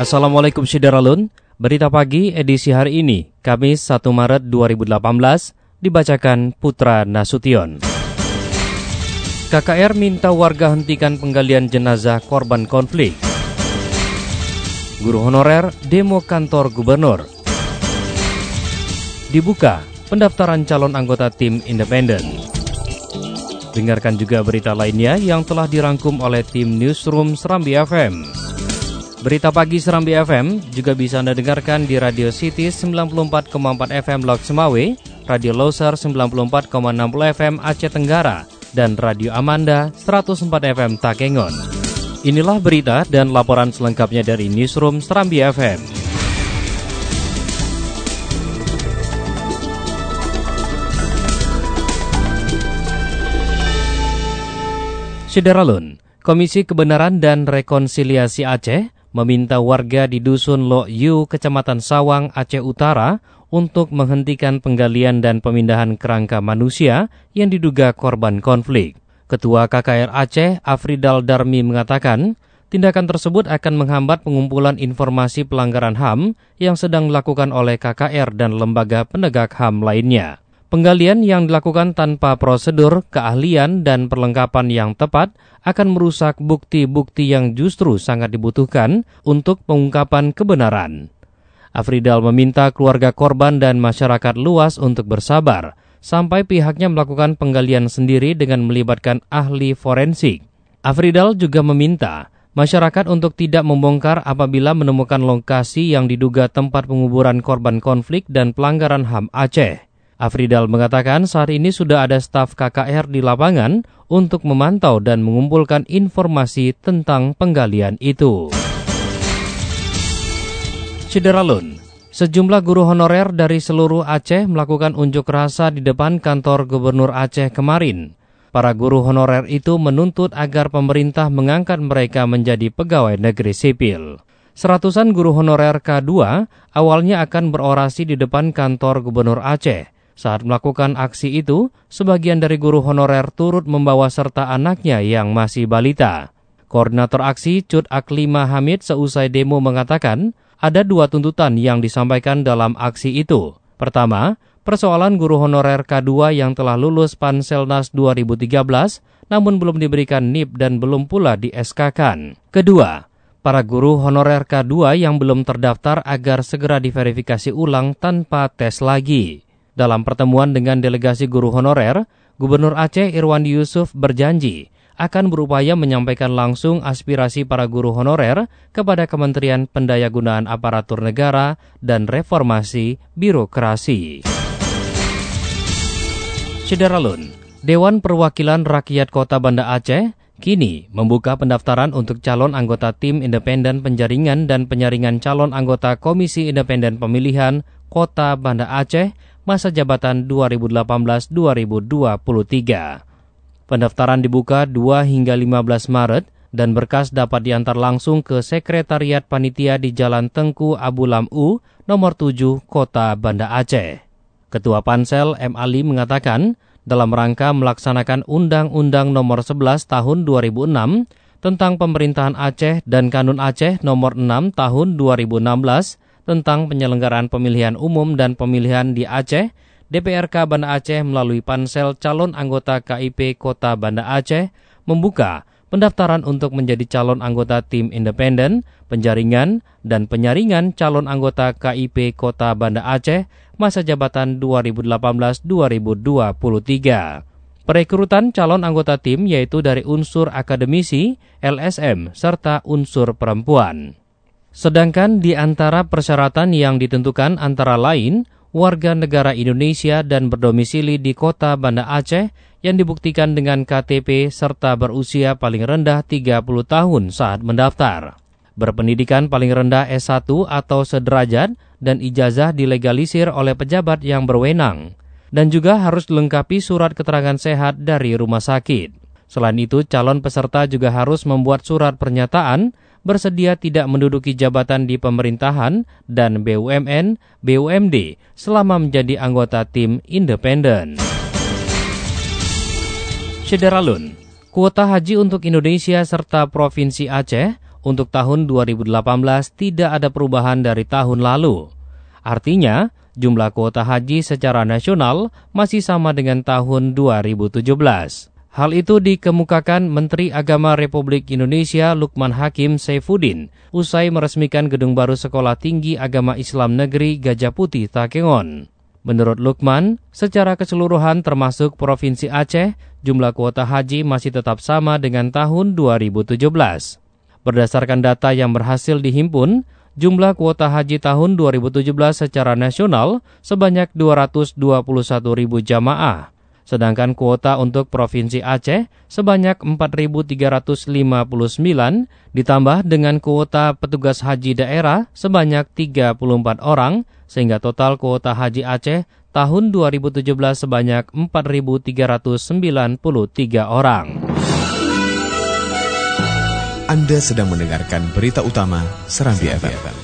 Assalamualaikum Syederalun, berita pagi edisi hari ini, Kamis 1 Maret 2018, dibacakan Putra Nasution. KKR minta warga hentikan penggalian jenazah korban konflik. Guru honorer demo kantor gubernur. Dibuka pendaftaran calon anggota tim independen. Dengarkan juga berita lainnya yang telah dirangkum oleh tim Newsroom Serambi FM. Berita pagi Serambi FM juga bisa Anda dengarkan di Radio City 94,4 FM Lok Semawe, Radio Loser 94,60 FM Aceh Tenggara, dan Radio Amanda 104 FM Takengon. Inilah berita dan laporan selengkapnya dari Newsroom Serambi FM. Syederalun, Komisi Kebenaran dan Rekonsiliasi Aceh meminta warga di Dusun Lok Yu, Kecamatan Sawang, Aceh Utara untuk menghentikan penggalian dan pemindahan kerangka manusia yang diduga korban konflik. Ketua KKR Aceh, Afridal Darmi mengatakan, tindakan tersebut akan menghambat pengumpulan informasi pelanggaran HAM yang sedang dilakukan oleh KKR dan lembaga penegak HAM lainnya. Penggalian yang dilakukan tanpa prosedur, keahlian, dan perlengkapan yang tepat akan merusak bukti-bukti yang justru sangat dibutuhkan untuk pengungkapan kebenaran. Afridal meminta keluarga korban dan masyarakat luas untuk bersabar sampai pihaknya melakukan penggalian sendiri dengan melibatkan ahli forensik. Afridal juga meminta masyarakat untuk tidak membongkar apabila menemukan lokasi yang diduga tempat penguburan korban konflik dan pelanggaran HAM Aceh. Afridal mengatakan saat ini sudah ada staf KKR di lapangan untuk memantau dan mengumpulkan informasi tentang penggalian itu. Cederalun, sejumlah guru honorer dari seluruh Aceh melakukan unjuk rasa di depan kantor Gubernur Aceh kemarin. Para guru honorer itu menuntut agar pemerintah mengangkat mereka menjadi pegawai negeri sipil. Seratusan guru honorer K2 awalnya akan berorasi di depan kantor Gubernur Aceh saat melakukan aksi itu, sebagian dari guru honorer turut membawa serta anaknya yang masih balita. Koordinator aksi Cud Aklima Hamid seusai demo mengatakan, ada dua tuntutan yang disampaikan dalam aksi itu. Pertama, persoalan guru honorer K2 yang telah lulus Panselnas 2013 namun belum diberikan NIP dan belum pula di SK-kan. Kedua, para guru honorer K2 yang belum terdaftar agar segera diverifikasi ulang tanpa tes lagi. Dalam pertemuan dengan delegasi guru honorer, Gubernur Aceh Irwandi Yusuf berjanji akan berupaya menyampaikan langsung aspirasi para guru honorer kepada Kementerian Pendayagunaan Aparatur Negara dan Reformasi Birokrasi. Cederalun, Dewan Perwakilan Rakyat Kota Banda Aceh kini membuka pendaftaran untuk calon anggota tim independen penjaringan dan penyaringan calon anggota Komisi Independen Pemilihan Kota Banda Aceh masa jabatan 2018-2023. Pendaftaran dibuka 2 hingga 15 Maret dan berkas dapat diantar langsung ke Sekretariat Panitia di Jalan Tengku Abu Lamu, nomor 7, Kota Banda Aceh. Ketua Pansel M. Ali mengatakan, dalam rangka melaksanakan Undang-Undang nomor 11 tahun 2006 tentang pemerintahan Aceh dan Kanun Aceh nomor 6 tahun 2016 tentang penyelenggaraan pemilihan umum dan pemilihan di Aceh, DPRK Banda Aceh melalui pansel calon anggota KIP Kota Banda Aceh membuka pendaftaran untuk menjadi calon anggota tim independen, penjaringan, dan penyaringan calon anggota KIP Kota Banda Aceh masa jabatan 2018-2023. Perekrutan calon anggota tim yaitu dari unsur akademisi, LSM, serta unsur perempuan. Sedangkan di antara persyaratan yang ditentukan antara lain, warga negara Indonesia dan berdomisili di kota Banda Aceh yang dibuktikan dengan KTP serta berusia paling rendah 30 tahun saat mendaftar. Berpendidikan paling rendah S1 atau sederajat dan ijazah dilegalisir oleh pejabat yang berwenang. Dan juga harus dilengkapi surat keterangan sehat dari rumah sakit. Selain itu, calon peserta juga harus membuat surat pernyataan bersedia tidak menduduki jabatan di pemerintahan dan BUMN, BUMD selama menjadi anggota tim independen. Syederalun, kuota haji untuk Indonesia serta Provinsi Aceh untuk tahun 2018 tidak ada perubahan dari tahun lalu. Artinya, jumlah kuota haji secara nasional masih sama dengan tahun 2017. Hal itu dikemukakan Menteri Agama Republik Indonesia Lukman Hakim Saifuddin usai meresmikan gedung baru Sekolah Tinggi Agama Islam Negeri Gajah Putih Takengon. Menurut Lukman, secara keseluruhan termasuk Provinsi Aceh, jumlah kuota haji masih tetap sama dengan tahun 2017. Berdasarkan data yang berhasil dihimpun, jumlah kuota haji tahun 2017 secara nasional sebanyak 221 ribu jamaah sedangkan kuota untuk Provinsi Aceh sebanyak 4.359 ditambah dengan kuota petugas haji daerah sebanyak 34 orang sehingga total kuota haji Aceh tahun 2017 sebanyak 4.393 orang. Anda sedang mendengarkan berita utama Serambi, Serambi FM.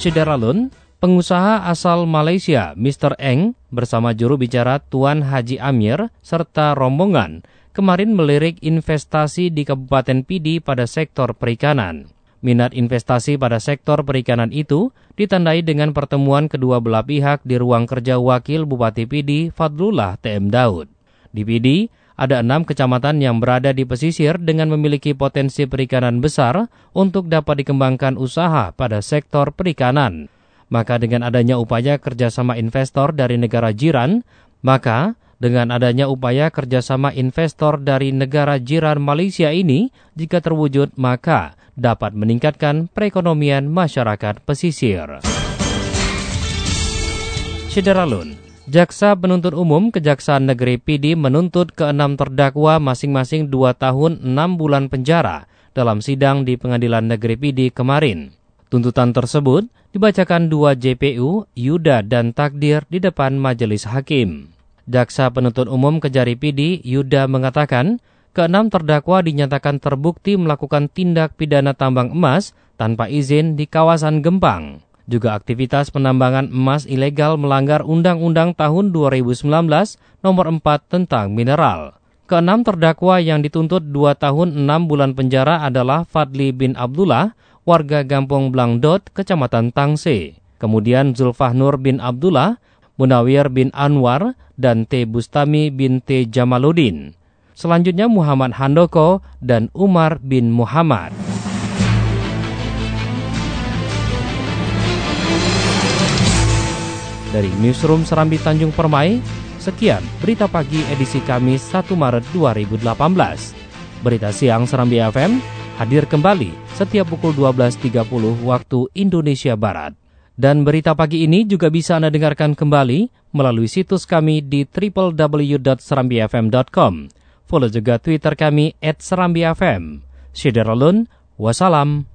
Syederalun, Pengusaha asal Malaysia, Mr. Eng, bersama juru bicara Tuan Haji Amir serta rombongan kemarin melirik investasi di Kabupaten Pidi pada sektor perikanan. Minat investasi pada sektor perikanan itu ditandai dengan pertemuan kedua belah pihak di ruang kerja Wakil Bupati Pidi Fadlullah TM Daud. Di Pidi, ada enam kecamatan yang berada di pesisir dengan memiliki potensi perikanan besar untuk dapat dikembangkan usaha pada sektor perikanan. Maka dengan adanya upaya kerjasama investor dari negara jiran, maka dengan adanya upaya kerjasama investor dari negara jiran Malaysia ini, jika terwujud maka dapat meningkatkan perekonomian masyarakat pesisir. Syederalun, Jaksa Penuntut Umum Kejaksaan Negeri Pidi menuntut keenam terdakwa masing-masing dua tahun enam bulan penjara dalam sidang di Pengadilan Negeri Pidi kemarin. Tuntutan tersebut dibacakan dua JPU, Yuda dan Takdir di depan majelis hakim. Jaksa penuntut umum Kejari Pidi, Yuda mengatakan, keenam terdakwa dinyatakan terbukti melakukan tindak pidana tambang emas tanpa izin di kawasan Gempang. Juga aktivitas penambangan emas ilegal melanggar Undang-Undang tahun 2019 nomor 4 tentang mineral. Keenam terdakwa yang dituntut 2 tahun 6 bulan penjara adalah Fadli bin Abdullah, warga Gampong Blangdot, Kecamatan Tangse. Kemudian Zulfahnur bin Abdullah, Munawir bin Anwar, dan T. Bustami bin T. Jamaluddin. Selanjutnya Muhammad Handoko dan Umar bin Muhammad. Dari Newsroom Serambi Tanjung Permai, sekian berita pagi edisi Kamis 1 Maret 2018. Berita siang Serambi FM hadir kembali setiap pukul 12.30 waktu Indonesia Barat. Dan berita pagi ini juga bisa Anda dengarkan kembali melalui situs kami di www.serambifm.com. Follow juga Twitter kami at serambifm. Syederalun, wassalam.